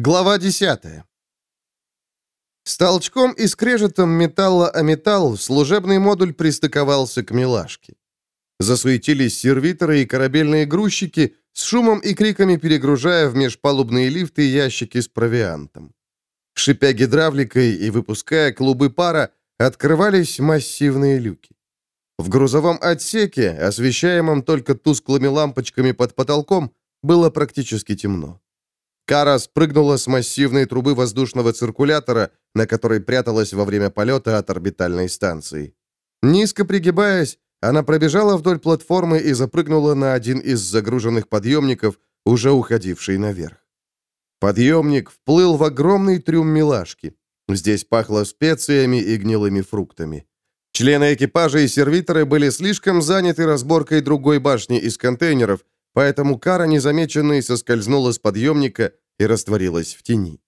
Глава 10. С толчком и скрежетом металла о металл служебный модуль пристыковался к милашке. Засуетились сервиторы и корабельные грузчики, с шумом и криками перегружая в межпалубные лифты ящики с провиантом. Шипя гидравликой и выпуская клубы пара, открывались массивные люки. В грузовом отсеке, освещаемом только тусклыми лампочками под потолком, было практически темно. Кара спрыгнула с массивной трубы воздушного циркулятора, на которой пряталась во время полета от орбитальной станции. Низко пригибаясь, она пробежала вдоль платформы и запрыгнула на один из загруженных подъемников, уже уходивший наверх. Подъемник вплыл в огромный трюм милашки. Здесь пахло специями и гнилыми фруктами. Члены экипажа и сервиторы были слишком заняты разборкой другой башни из контейнеров, поэтому Кара незамеченной соскользнула с подъемника и растворилась в тени.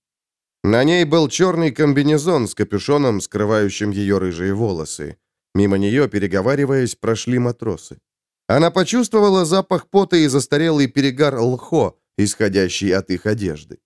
На ней был черный комбинезон с капюшоном, скрывающим ее рыжие волосы. Мимо нее, переговариваясь, прошли матросы. Она почувствовала запах пота и застарелый перегар лхо, исходящий от их одежды.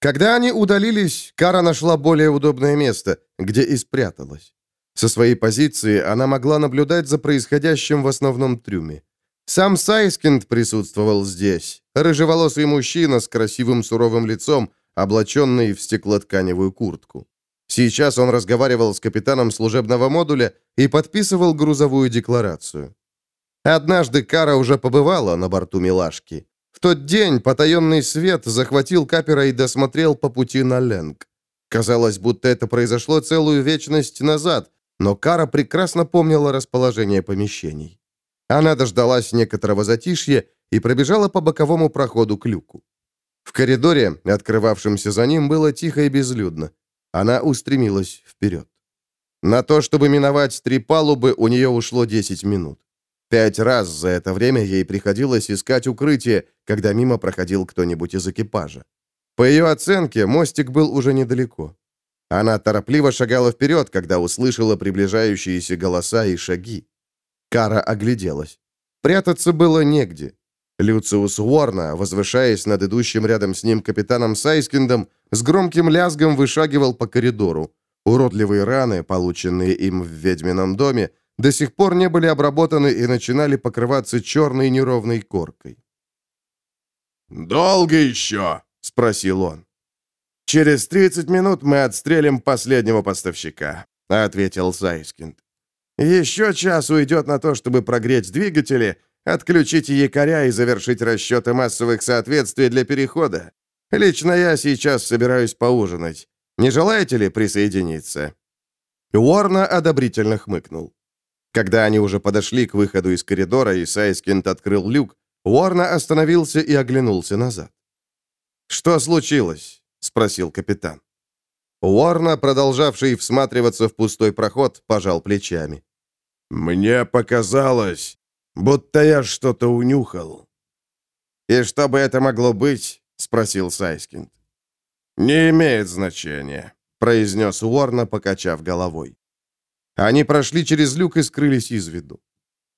Когда они удалились, Кара нашла более удобное место, где и спряталась. Со своей позиции она могла наблюдать за происходящим в основном трюме. Сам Сайскинд присутствовал здесь. Рыжеволосый мужчина с красивым суровым лицом, облаченный в стеклотканевую куртку. Сейчас он разговаривал с капитаном служебного модуля и подписывал грузовую декларацию. Однажды Кара уже побывала на борту «Милашки». В тот день потаенный свет захватил капера и досмотрел по пути на Ленг. Казалось, будто это произошло целую вечность назад, но Кара прекрасно помнила расположение помещений. Она дождалась некоторого затишья и пробежала по боковому проходу к люку. В коридоре, открывавшемся за ним, было тихо и безлюдно. Она устремилась вперед. На то, чтобы миновать три палубы, у нее ушло 10 минут. Пять раз за это время ей приходилось искать укрытие, когда мимо проходил кто-нибудь из экипажа. По ее оценке, мостик был уже недалеко. Она торопливо шагала вперед, когда услышала приближающиеся голоса и шаги. Кара огляделась. Прятаться было негде. Люциус Уорна, возвышаясь над идущим рядом с ним капитаном Сайскиндом, с громким лязгом вышагивал по коридору. Уродливые раны, полученные им в ведьмином доме, до сих пор не были обработаны и начинали покрываться черной неровной коркой. «Долго еще?» — спросил он. «Через 30 минут мы отстрелим последнего поставщика», — ответил Сайскинд. Еще час уйдет на то, чтобы прогреть двигатели, отключить якоря и завершить расчеты массовых соответствий для перехода. Лично я сейчас собираюсь поужинать. Не желаете ли присоединиться?» Уорна одобрительно хмыкнул. Когда они уже подошли к выходу из коридора, и Сайскинд открыл люк, Уорна остановился и оглянулся назад. «Что случилось?» — спросил капитан. Уорна, продолжавший всматриваться в пустой проход, пожал плечами. «Мне показалось, будто я что-то унюхал». «И что бы это могло быть?» — спросил Сайскинд. «Не имеет значения», — произнес Уорна, покачав головой. Они прошли через люк и скрылись из виду.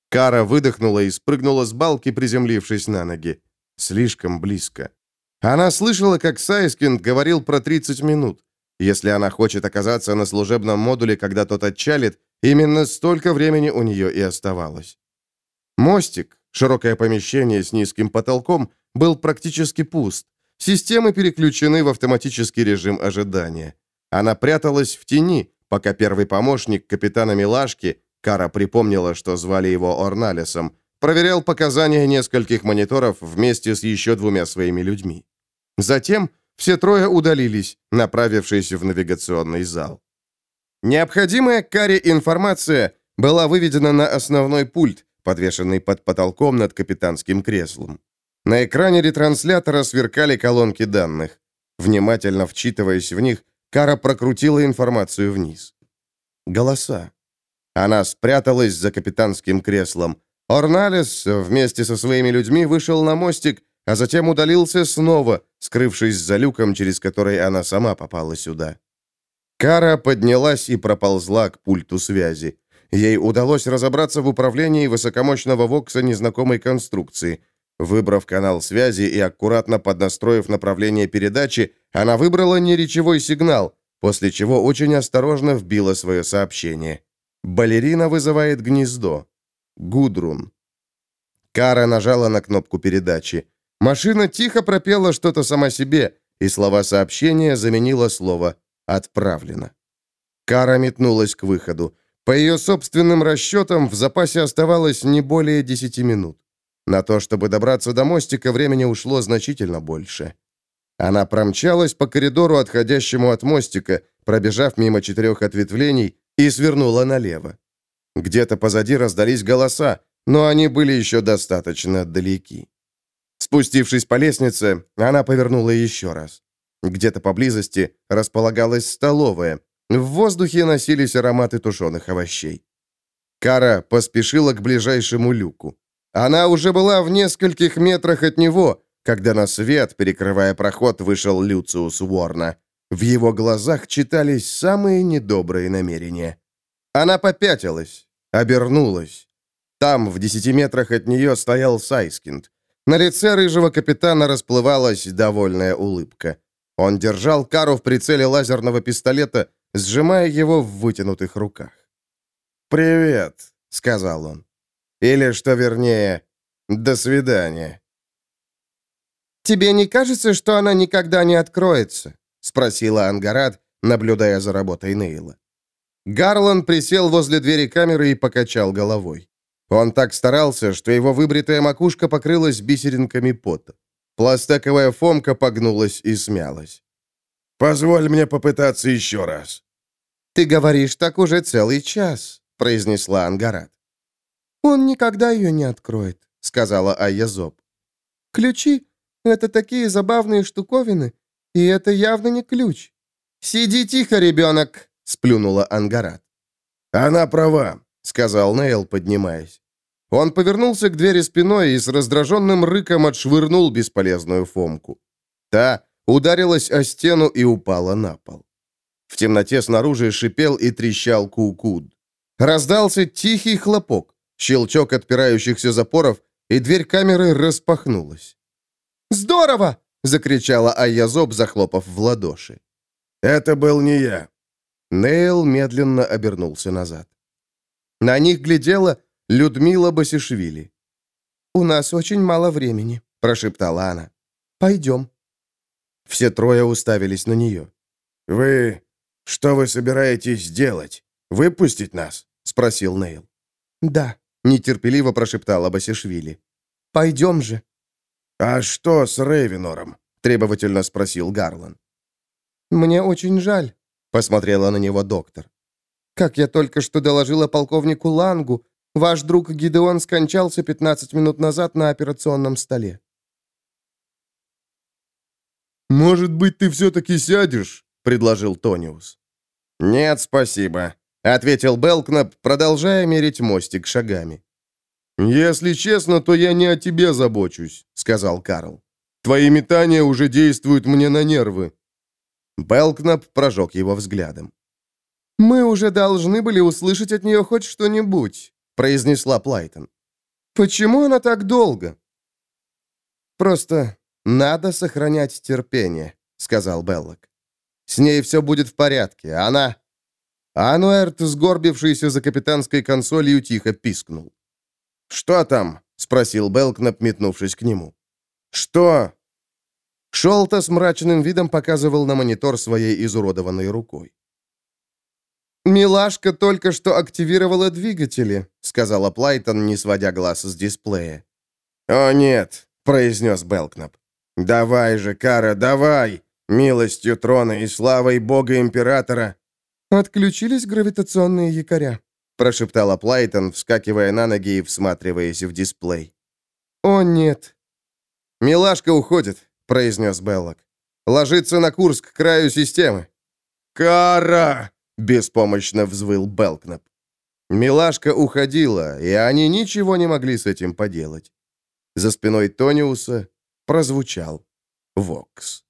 Кара выдохнула и спрыгнула с балки, приземлившись на ноги. Слишком близко. Она слышала, как Сайскинд говорил про 30 минут. Если она хочет оказаться на служебном модуле, когда тот отчалит, именно столько времени у нее и оставалось. Мостик, широкое помещение с низким потолком, был практически пуст. Системы переключены в автоматический режим ожидания. Она пряталась в тени, пока первый помощник капитана Милашки, Кара припомнила, что звали его Орналесом, проверял показания нескольких мониторов вместе с еще двумя своими людьми. Затем все трое удалились, направившись в навигационный зал. Необходимая Каре информация была выведена на основной пульт, подвешенный под потолком над капитанским креслом. На экране ретранслятора сверкали колонки данных. Внимательно вчитываясь в них, Кара прокрутила информацию вниз. Голоса. Она спряталась за капитанским креслом. Орналес вместе со своими людьми вышел на мостик а затем удалился снова, скрывшись за люком, через который она сама попала сюда. Кара поднялась и проползла к пульту связи. Ей удалось разобраться в управлении высокомощного Вокса незнакомой конструкции. Выбрав канал связи и аккуратно поднастроив направление передачи, она выбрала неречевой сигнал, после чего очень осторожно вбила свое сообщение. Балерина вызывает гнездо. Гудрун. Кара нажала на кнопку передачи. Машина тихо пропела что-то сама себе, и слова сообщения заменила слово «отправлено». Кара метнулась к выходу. По ее собственным расчетам, в запасе оставалось не более 10 минут. На то, чтобы добраться до мостика, времени ушло значительно больше. Она промчалась по коридору, отходящему от мостика, пробежав мимо четырех ответвлений, и свернула налево. Где-то позади раздались голоса, но они были еще достаточно далеки. Спустившись по лестнице, она повернула еще раз. Где-то поблизости располагалась столовая. В воздухе носились ароматы тушеных овощей. Кара поспешила к ближайшему люку. Она уже была в нескольких метрах от него, когда на свет, перекрывая проход, вышел Люциус Уорна. В его глазах читались самые недобрые намерения. Она попятилась, обернулась. Там, в десяти метрах от нее, стоял Сайскинд. На лице рыжего капитана расплывалась довольная улыбка. Он держал Кару в прицеле лазерного пистолета, сжимая его в вытянутых руках. «Привет», — сказал он. Или, что вернее, «до свидания». «Тебе не кажется, что она никогда не откроется?» — спросила Ангарат, наблюдая за работой Нейла. Гарлан присел возле двери камеры и покачал головой. Он так старался, что его выбритая макушка покрылась бисеринками пота. Пластековая фомка погнулась и смялась. «Позволь мне попытаться еще раз». «Ты говоришь так уже целый час», — произнесла Ангарат. «Он никогда ее не откроет», — сказала Айязоб. «Ключи — это такие забавные штуковины, и это явно не ключ». «Сиди тихо, ребенок», — сплюнула Ангарат. «Она права сказал Нейл, поднимаясь. Он повернулся к двери спиной и с раздраженным рыком отшвырнул бесполезную Фомку. Та ударилась о стену и упала на пол. В темноте снаружи шипел и трещал кукуд. Раздался тихий хлопок, щелчок отпирающихся запоров, и дверь камеры распахнулась. «Здорово!» — закричала Айязоб, захлопав в ладоши. «Это был не я». Нейл медленно обернулся назад. На них глядела Людмила Басишвили. «У нас очень мало времени», — прошептала она. «Пойдем». Все трое уставились на нее. «Вы... что вы собираетесь делать? Выпустить нас?» — спросил Нейл. «Да», — нетерпеливо прошептала Басишвили. «Пойдем же». «А что с Рейвенором?» — требовательно спросил Гарлан. «Мне очень жаль», — посмотрела на него доктор. Как я только что доложила полковнику Лангу, ваш друг Гидеон скончался 15 минут назад на операционном столе. «Может быть, ты все-таки сядешь?» — предложил Тониус. «Нет, спасибо», — ответил Белкнап, продолжая мерить мостик шагами. «Если честно, то я не о тебе забочусь», — сказал Карл. «Твои метания уже действуют мне на нервы». Белкнап прожег его взглядом. «Мы уже должны были услышать от нее хоть что-нибудь», — произнесла Плайтон. «Почему она так долго?» «Просто надо сохранять терпение», — сказал Беллок. «С ней все будет в порядке. Она...» Ануэрт, сгорбившийся за капитанской консолью, тихо пискнул. «Что там?» — спросил Белкнап, метнувшись к нему. «Что?» Шолта с мрачным видом показывал на монитор своей изуродованной рукой. «Милашка только что активировала двигатели», — сказала Плайтон, не сводя глаз с дисплея. «О, нет», — произнес Белкнап. «Давай же, Кара, давай! Милостью трона и славой бога-императора!» «Отключились гравитационные якоря», — прошептала Плайтон, вскакивая на ноги и всматриваясь в дисплей. «О, нет». «Милашка уходит», — произнес Беллок. «Ложится на курс к краю системы». «Кара!» Беспомощно взвыл Белкнап. Милашка уходила, и они ничего не могли с этим поделать. За спиной Тониуса прозвучал Вокс.